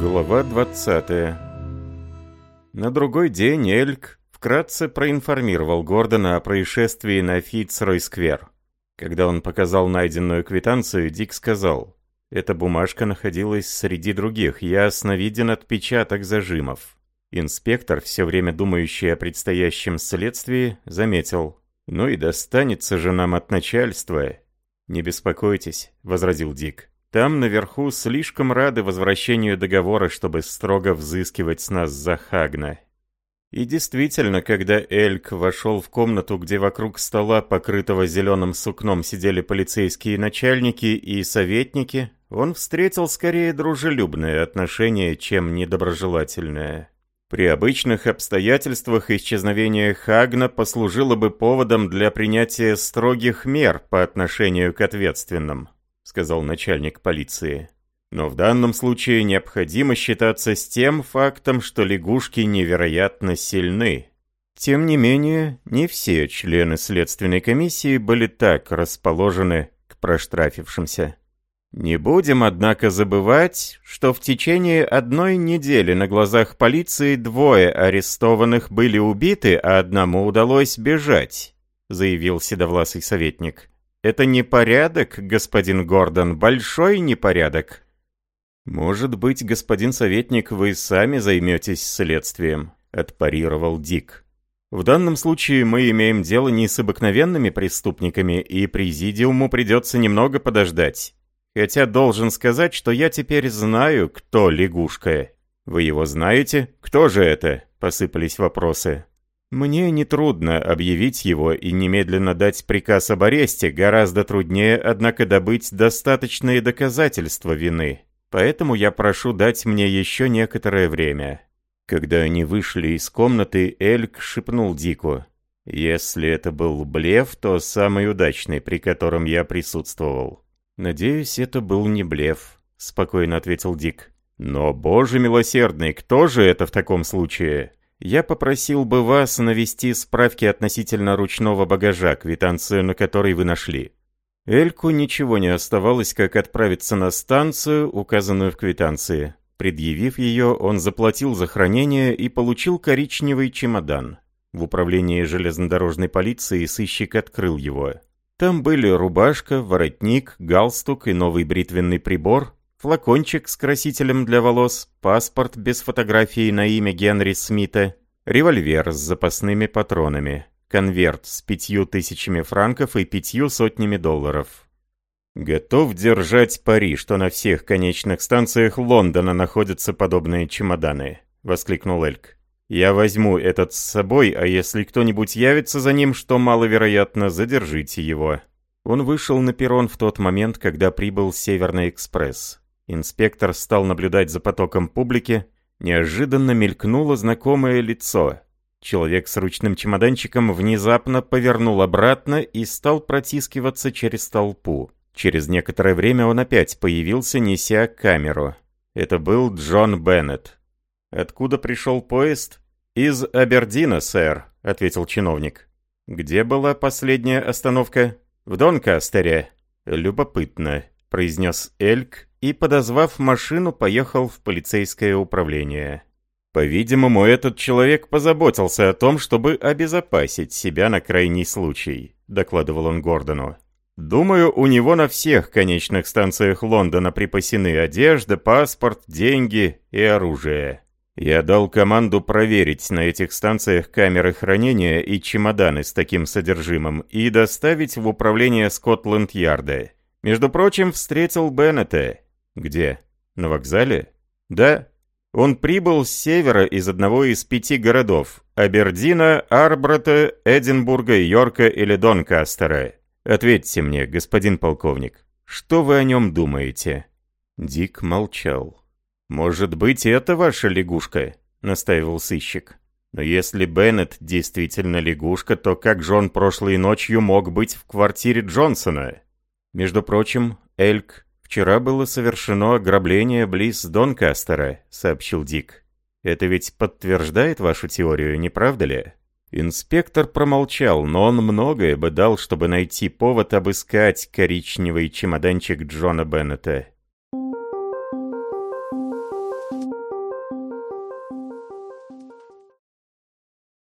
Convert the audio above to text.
Глава 20 На другой день Эльк вкратце проинформировал Гордона о происшествии на Фитцрой-сквер. Когда он показал найденную квитанцию, Дик сказал, «Эта бумажка находилась среди других, ясно виден отпечаток зажимов». Инспектор, все время думающий о предстоящем следствии, заметил, «Ну и достанется же нам от начальства». «Не беспокойтесь», — возразил Дик. Там наверху слишком рады возвращению договора, чтобы строго взыскивать с нас за Хагна. И действительно, когда Эльк вошел в комнату, где вокруг стола, покрытого зеленым сукном, сидели полицейские начальники и советники, он встретил скорее дружелюбное отношение, чем недоброжелательное. При обычных обстоятельствах исчезновение Хагна послужило бы поводом для принятия строгих мер по отношению к ответственным сказал начальник полиции. Но в данном случае необходимо считаться с тем фактом, что лягушки невероятно сильны. Тем не менее, не все члены следственной комиссии были так расположены к проштрафившимся. Не будем, однако, забывать, что в течение одной недели на глазах полиции двое арестованных были убиты, а одному удалось бежать, заявил седовласый советник. Это непорядок, господин Гордон, большой непорядок. Может быть, господин советник, вы сами займетесь следствием, отпарировал Дик. В данном случае мы имеем дело не с обыкновенными преступниками, и президиуму придется немного подождать. Хотя должен сказать, что я теперь знаю, кто лягушка. Вы его знаете? Кто же это? Посыпались вопросы. Мне нетрудно объявить его и немедленно дать приказ об аресте, гораздо труднее, однако, добыть достаточные доказательства вины. Поэтому я прошу дать мне еще некоторое время». Когда они вышли из комнаты, Эльк шепнул Дику. «Если это был блеф, то самый удачный, при котором я присутствовал». «Надеюсь, это был не блеф», — спокойно ответил Дик. «Но, боже милосердный, кто же это в таком случае?» Я попросил бы вас навести справки относительно ручного багажа, квитанцию на который вы нашли. Эльку ничего не оставалось, как отправиться на станцию, указанную в квитанции. Предъявив ее, он заплатил за хранение и получил коричневый чемодан. В управлении железнодорожной полиции сыщик открыл его. Там были рубашка, воротник, галстук и новый бритвенный прибор, флакончик с красителем для волос, паспорт без фотографии на имя Генри Смита, револьвер с запасными патронами, конверт с пятью тысячами франков и пятью сотнями долларов. «Готов держать пари, что на всех конечных станциях Лондона находятся подобные чемоданы», — воскликнул Эльк. «Я возьму этот с собой, а если кто-нибудь явится за ним, что маловероятно, задержите его». Он вышел на перрон в тот момент, когда прибыл Северный экспресс. Инспектор стал наблюдать за потоком публики. Неожиданно мелькнуло знакомое лицо. Человек с ручным чемоданчиком внезапно повернул обратно и стал протискиваться через толпу. Через некоторое время он опять появился, неся камеру. Это был Джон Беннет. «Откуда пришел поезд?» «Из Абердина, сэр», — ответил чиновник. «Где была последняя остановка?» «В Донкастере». «Любопытно», — произнес Эльк, и, подозвав машину, поехал в полицейское управление. По-видимому, этот человек позаботился о том, чтобы обезопасить себя на крайний случай, докладывал он Гордону. Думаю, у него на всех конечных станциях Лондона припасены одежда, паспорт, деньги и оружие. Я дал команду проверить на этих станциях камеры хранения и чемоданы с таким содержимым и доставить в управление Скотланд-Ярда. Между прочим, встретил Беннета. Где? На вокзале? Да. Он прибыл с севера из одного из пяти городов – Абердина, Арбрата, Эдинбурга, Йорка или Донкастера. Ответьте мне, господин полковник, что вы о нем думаете?» Дик молчал. «Может быть, это ваша лягушка?» – настаивал сыщик. «Но если Беннет действительно лягушка, то как же он прошлой ночью мог быть в квартире Джонсона?» Между прочим, Эльк «Вчера было совершено ограбление близ Донкастера», — сообщил Дик. «Это ведь подтверждает вашу теорию, не правда ли?» Инспектор промолчал, но он многое бы дал, чтобы найти повод обыскать коричневый чемоданчик Джона Беннета.